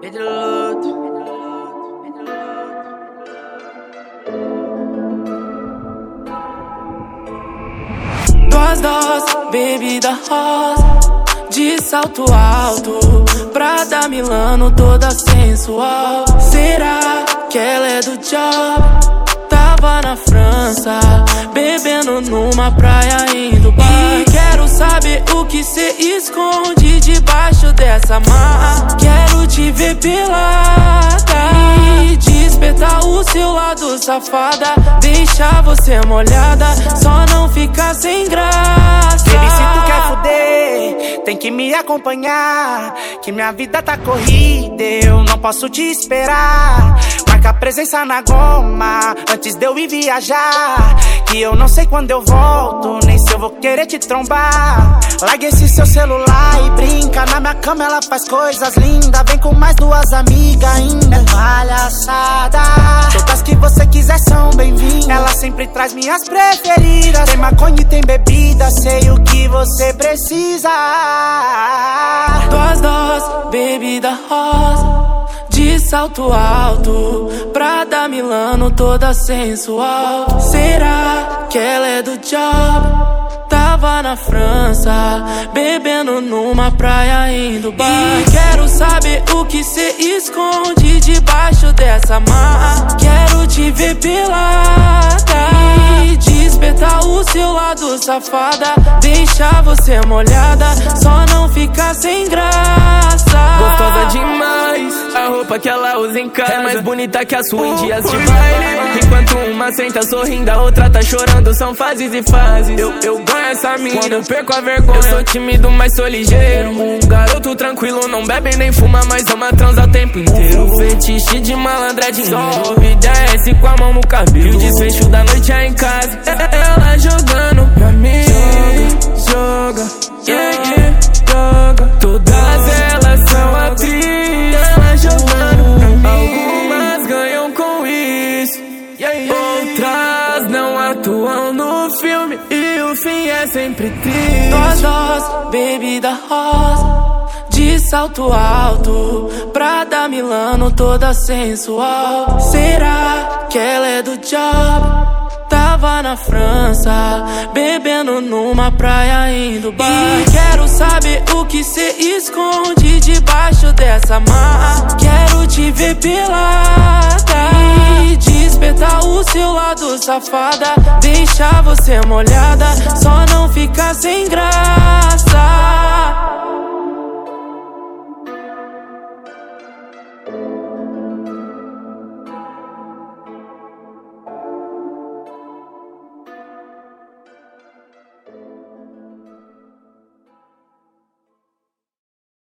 Duas doses, bebida rosa, de salto alto, Prada Milano toda sensual. Será que ela é do job? Tava na França, bebendo numa praia em Dubai. E quero saber o que cê esconde debaixo dessa marca. Te ver pelada e despertar o seu lado safada. Deixar você molhada, só não ficar sem graça. Baby, se tu quer fuder, tem que me acompanhar. Que minha vida tá corrida, eu não posso te esperar. Marca presença na goma antes de eu ir viajar. Que eu não sei quando eu volto, nem se eu vou querer te trombar. Larga esse seu celular e brinca. Na minha cama ela faz coisas lindas. Vem com mais duas amigas ainda. É palhaçada. Todas que você quiser são bem-vindas. Ela sempre traz minhas preferidas. Tem maconha e tem bebida. Sei o que você precisa. Duas doses, bebida rosa de salto alto, Prada Milano toda sensual. Será que ela é do job? Tava na França, bebendo numa praia indo bar. E quero saber o que cê esconde debaixo dessa mar. Quero te ver pelada e despertar o seu lado safada. Deixar você molhada, só não ficar sem graça. Que ela usa em casa é mais bonita que a sua em dias de baile. Enquanto uma senta sorrindo, a outra tá chorando, são fases e fases. Eu, eu ganho essa mina, quando eu perco a vergonha. Eu sou tímido, mas sou ligeiro. Um garoto tranquilo, não bebe nem fuma, mas ama transa o tempo inteiro. Fetiche de malandra é dinheiro. Sobe, desce com a mão no cabelo. E o desfecho da noite é em casa. Ela jogando pra mim. Filme. E o fim é sempre triste. Duas doses, bebida rosa. De salto alto, Prada Milano toda sensual. Será que ela é do job? Tava na França, bebendo numa praia indo bar. E quero saber o que cê esconde debaixo dessa mar. Quero te ver pelada o seu lado safada. Deixar você molhada, só não graça.